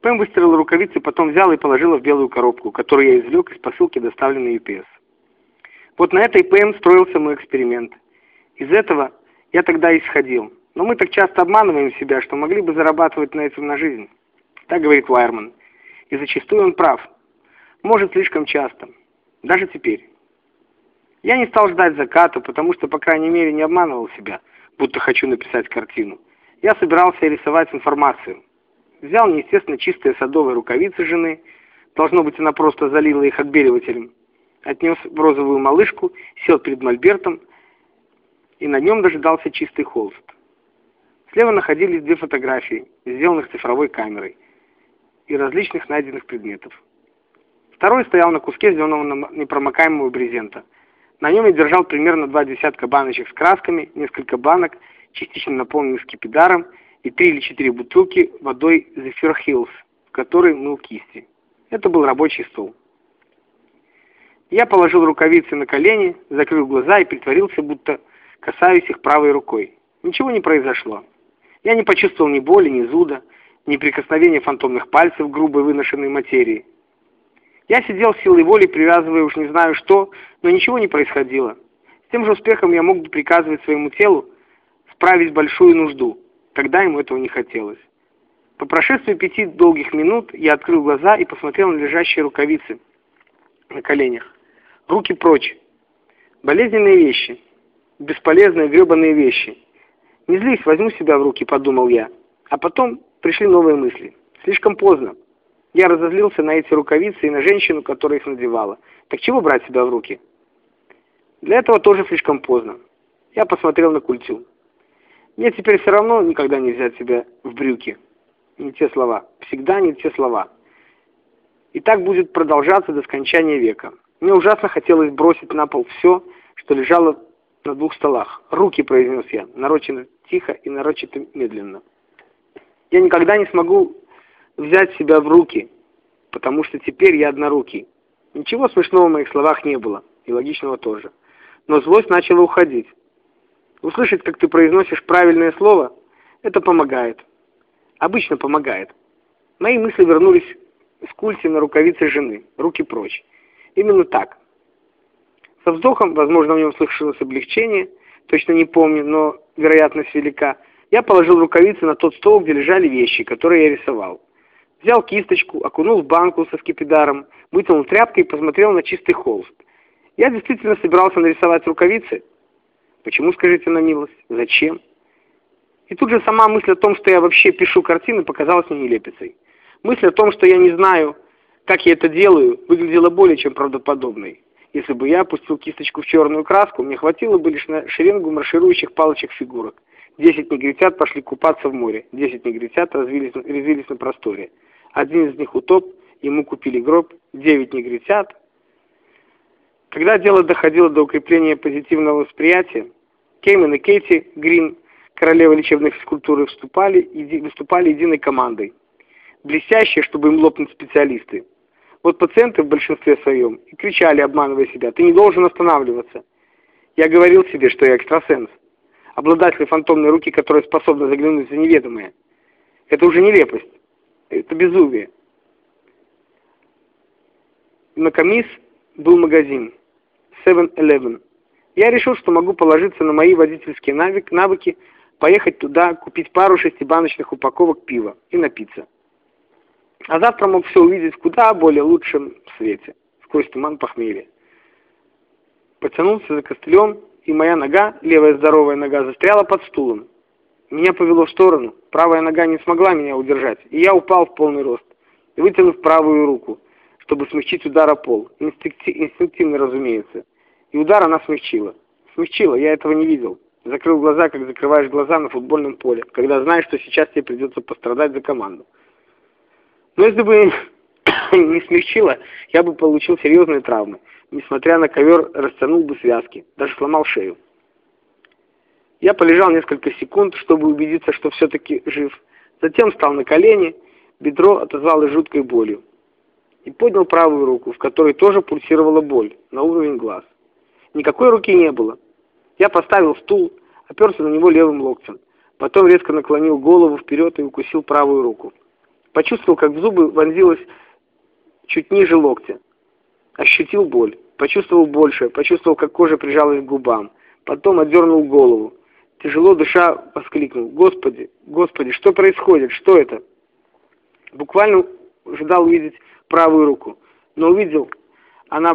Пэм выстирала рукавицы, потом взяла и положила в белую коробку, которую я извлек из посылки, доставленной UPS. Вот на этой ПМ строился мой эксперимент. Из этого я тогда исходил. Но мы так часто обманываем себя, что могли бы зарабатывать на этом на жизнь. Так говорит Вайерман. И зачастую он прав. Может, слишком часто. Даже теперь. Я не стал ждать заката, потому что, по крайней мере, не обманывал себя, будто хочу написать картину. Я собирался рисовать информацию. Взял, естественно, чистые садовые рукавицы жены. Должно быть, она просто залила их отбеливателем. Отнес в розовую малышку, сел перед мольбертом, и на нем дожидался чистый холст. Слева находились две фотографии, сделанных цифровой камерой, и различных найденных предметов. Второй стоял на куске зеленого непромокаемого брезента. На нем я держал примерно два десятка баночек с красками, несколько банок, частично наполненных скипидаром, и три или четыре бутылки водой Zephyr Hills, в которой мыл кисти. Это был рабочий стол. Я положил рукавицы на колени, закрыл глаза и притворился, будто касаюсь их правой рукой. Ничего не произошло. Я не почувствовал ни боли, ни зуда, ни прикосновения фантомных пальцев грубой выношенной материи. Я сидел силой воли, привязывая уж не знаю что, но ничего не происходило. С тем же успехом я мог бы приказывать своему телу справить большую нужду, когда ему этого не хотелось. По прошествии пяти долгих минут я открыл глаза и посмотрел на лежащие рукавицы на коленях. Руки прочь. Болезненные вещи. Бесполезные гребаные вещи. Не злись, возьму себя в руки, подумал я. А потом пришли новые мысли. Слишком поздно. Я разозлился на эти рукавицы и на женщину, которая их надевала. Так чего брать себя в руки? Для этого тоже слишком поздно. Я посмотрел на культю. Мне теперь все равно никогда не взять себя в брюки. Не те слова. Всегда не те слова. И так будет продолжаться до скончания века. Мне ужасно хотелось бросить на пол все, что лежало на двух столах. «Руки», — произнес я, нарочито тихо и нарочито медленно. Я никогда не смогу взять себя в руки, потому что теперь я однорукий. Ничего смешного в моих словах не было, и логичного тоже. Но злость начала уходить. Услышать, как ты произносишь правильное слово, это помогает. Обычно помогает. Мои мысли вернулись с культи на рукавицы жены, руки прочь. Именно так. Со вздохом, возможно, в нем слышалось облегчение, точно не помню, но вероятность велика, я положил рукавицы на тот стол, где лежали вещи, которые я рисовал. Взял кисточку, окунул в банку со скипидаром, вытянул тряпкой и посмотрел на чистый холст. Я действительно собирался нарисовать рукавицы. Почему, скажите на милость? Зачем? И тут же сама мысль о том, что я вообще пишу картины, показалась мне нелепицей. Мысль о том, что я не знаю, как я это делаю, выглядела более чем правдоподобной. Если бы я опустил кисточку в черную краску, мне хватило бы лишь на шеренгу марширующих палочек фигурок. Десять негритят пошли купаться в море, десять негритят развились, резвились на просторе. Один из них утоп, ему купили гроб, девять негритят. Когда дело доходило до укрепления позитивного восприятия, Кеймен и Кейти Грин, королева лечебной физкультуры, вступали, выступали единой командой. Блестящие, чтобы им лопнуть специалисты. Вот пациенты в большинстве своем и кричали, обманывая себя, «Ты не должен останавливаться!» Я говорил себе, что я экстрасенс, обладатель фантомной руки, которая способна заглянуть за неведомое. Это уже нелепость, это безумие. На Камис был магазин 7-Eleven. Я решил, что могу положиться на мои водительские навыки, поехать туда, купить пару шестибаночных упаковок пива и напиться. А завтра мог все увидеть в куда более лучшем свете, сквозь туман похмелья. Потянулся за костылем, и моя нога, левая здоровая нога, застряла под стулом. Меня повело в сторону, правая нога не смогла меня удержать, и я упал в полный рост, вытянув правую руку, чтобы смягчить удар о пол, инстинктивно, разумеется. И удар она смягчила. Смягчила, я этого не видел. Закрыл глаза, как закрываешь глаза на футбольном поле, когда знаешь, что сейчас тебе придется пострадать за команду. Но если бы не смягчило, я бы получил серьезные травмы. Несмотря на ковер, растянул бы связки, даже сломал шею. Я полежал несколько секунд, чтобы убедиться, что все-таки жив. Затем встал на колени, бедро отозвалось жуткой болью. И поднял правую руку, в которой тоже пульсировала боль, на уровень глаз. Никакой руки не было. Я поставил стул, оперся на него левым локтем. Потом резко наклонил голову вперед и укусил правую руку. Почувствовал, как в зубы вонзилось чуть ниже локтя. Ощутил боль. Почувствовал больше. Почувствовал, как кожа прижалась к губам. Потом отдернул голову. Тяжело дыша воскликнул. «Господи! Господи! Что происходит? Что это?» Буквально ожидал увидеть правую руку. Но увидел, она